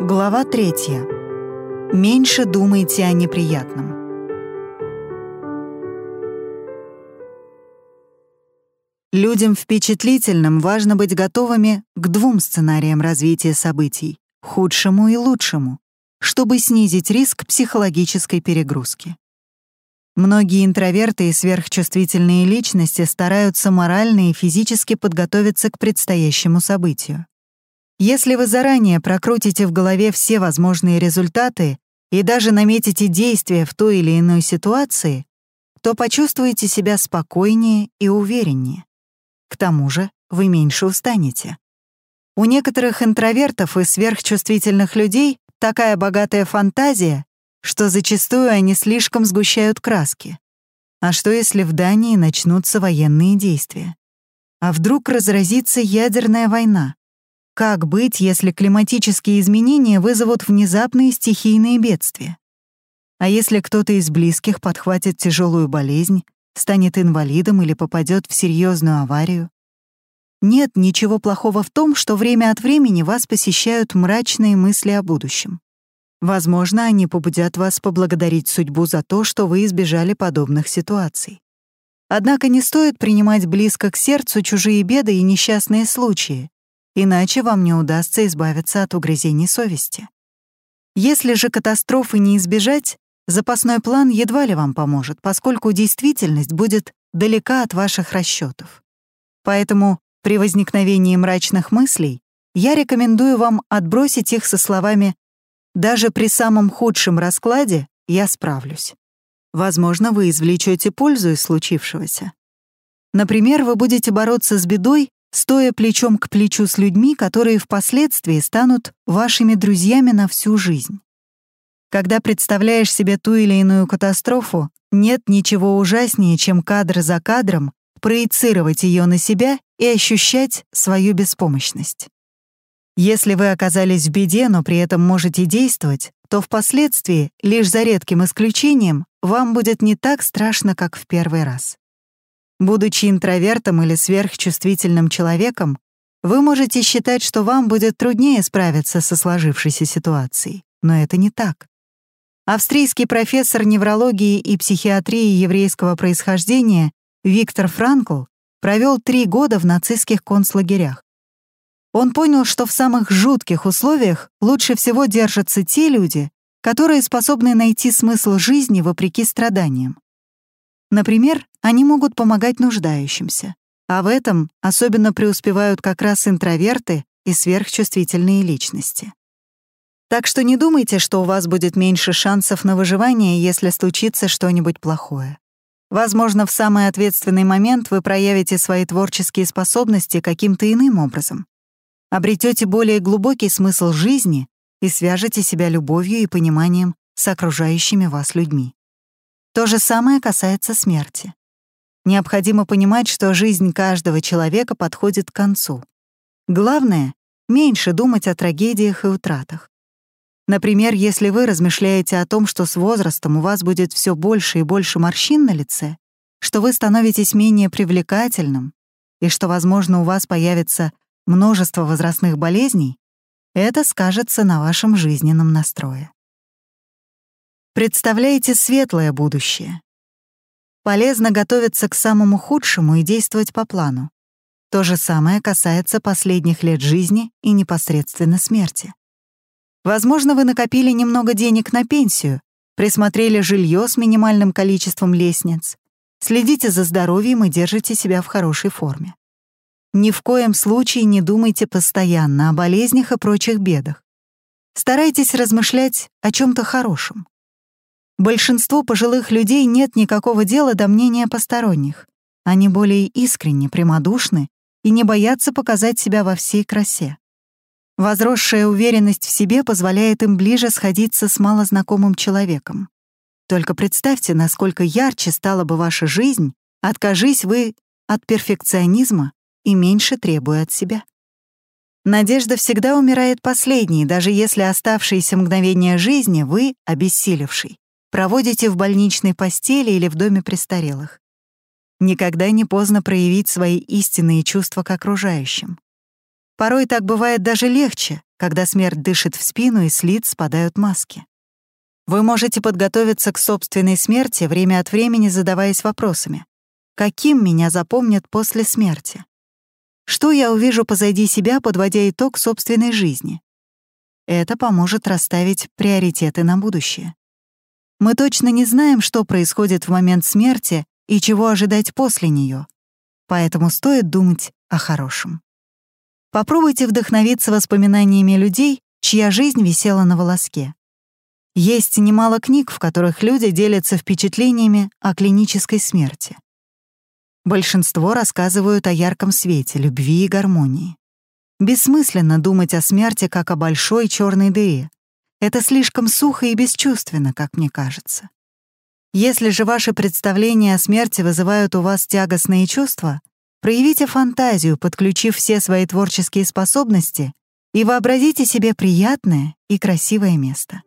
Глава третья. Меньше думайте о неприятном. Людям впечатлительным важно быть готовыми к двум сценариям развития событий — худшему и лучшему, чтобы снизить риск психологической перегрузки. Многие интроверты и сверхчувствительные личности стараются морально и физически подготовиться к предстоящему событию. Если вы заранее прокрутите в голове все возможные результаты и даже наметите действия в той или иной ситуации, то почувствуете себя спокойнее и увереннее. К тому же вы меньше устанете. У некоторых интровертов и сверхчувствительных людей такая богатая фантазия, что зачастую они слишком сгущают краски. А что если в Дании начнутся военные действия? А вдруг разразится ядерная война? Как быть, если климатические изменения вызовут внезапные стихийные бедствия? А если кто-то из близких подхватит тяжелую болезнь, станет инвалидом или попадет в серьезную аварию? Нет ничего плохого в том, что время от времени вас посещают мрачные мысли о будущем. Возможно, они побудят вас поблагодарить судьбу за то, что вы избежали подобных ситуаций. Однако не стоит принимать близко к сердцу чужие беды и несчастные случаи, иначе вам не удастся избавиться от угрызений совести. Если же катастрофы не избежать, запасной план едва ли вам поможет, поскольку действительность будет далека от ваших расчетов. Поэтому при возникновении мрачных мыслей я рекомендую вам отбросить их со словами «даже при самом худшем раскладе я справлюсь». Возможно, вы извлечете пользу из случившегося. Например, вы будете бороться с бедой, стоя плечом к плечу с людьми, которые впоследствии станут вашими друзьями на всю жизнь. Когда представляешь себе ту или иную катастрофу, нет ничего ужаснее, чем кадр за кадром проецировать ее на себя и ощущать свою беспомощность. Если вы оказались в беде, но при этом можете действовать, то впоследствии, лишь за редким исключением, вам будет не так страшно, как в первый раз. Будучи интровертом или сверхчувствительным человеком, вы можете считать, что вам будет труднее справиться со сложившейся ситуацией, но это не так. Австрийский профессор неврологии и психиатрии еврейского происхождения Виктор Франкл провел три года в нацистских концлагерях. Он понял, что в самых жутких условиях лучше всего держатся те люди, которые способны найти смысл жизни вопреки страданиям. Например, они могут помогать нуждающимся, а в этом особенно преуспевают как раз интроверты и сверхчувствительные личности. Так что не думайте, что у вас будет меньше шансов на выживание, если случится что-нибудь плохое. Возможно, в самый ответственный момент вы проявите свои творческие способности каким-то иным образом. Обретете более глубокий смысл жизни и свяжете себя любовью и пониманием с окружающими вас людьми. То же самое касается смерти. Необходимо понимать, что жизнь каждого человека подходит к концу. Главное — меньше думать о трагедиях и утратах. Например, если вы размышляете о том, что с возрастом у вас будет все больше и больше морщин на лице, что вы становитесь менее привлекательным и что, возможно, у вас появится множество возрастных болезней, это скажется на вашем жизненном настрое. Представляете светлое будущее. Полезно готовиться к самому худшему и действовать по плану. То же самое касается последних лет жизни и непосредственно смерти. Возможно, вы накопили немного денег на пенсию, присмотрели жилье с минимальным количеством лестниц, следите за здоровьем и держите себя в хорошей форме. Ни в коем случае не думайте постоянно о болезнях и прочих бедах. Старайтесь размышлять о чем то хорошем. Большинству пожилых людей нет никакого дела до мнения посторонних. Они более искренне, прямодушны и не боятся показать себя во всей красе. Возросшая уверенность в себе позволяет им ближе сходиться с малознакомым человеком. Только представьте, насколько ярче стала бы ваша жизнь, откажись вы от перфекционизма и меньше требуя от себя. Надежда всегда умирает последней, даже если оставшиеся мгновения жизни вы, обессилевший, проводите в больничной постели или в доме престарелых. Никогда не поздно проявить свои истинные чувства к окружающим. Порой так бывает даже легче, когда смерть дышит в спину и с лиц спадают маски. Вы можете подготовиться к собственной смерти, время от времени задаваясь вопросами. Каким меня запомнят после смерти? Что я увижу позади себя, подводя итог собственной жизни? Это поможет расставить приоритеты на будущее. Мы точно не знаем, что происходит в момент смерти и чего ожидать после нее, поэтому стоит думать о хорошем. Попробуйте вдохновиться воспоминаниями людей, чья жизнь висела на волоске. Есть немало книг, в которых люди делятся впечатлениями о клинической смерти. Большинство рассказывают о ярком свете, любви и гармонии. Бессмысленно думать о смерти как о большой черной дыре. Это слишком сухо и бесчувственно, как мне кажется. Если же ваши представления о смерти вызывают у вас тягостные чувства, проявите фантазию, подключив все свои творческие способности, и вообразите себе приятное и красивое место.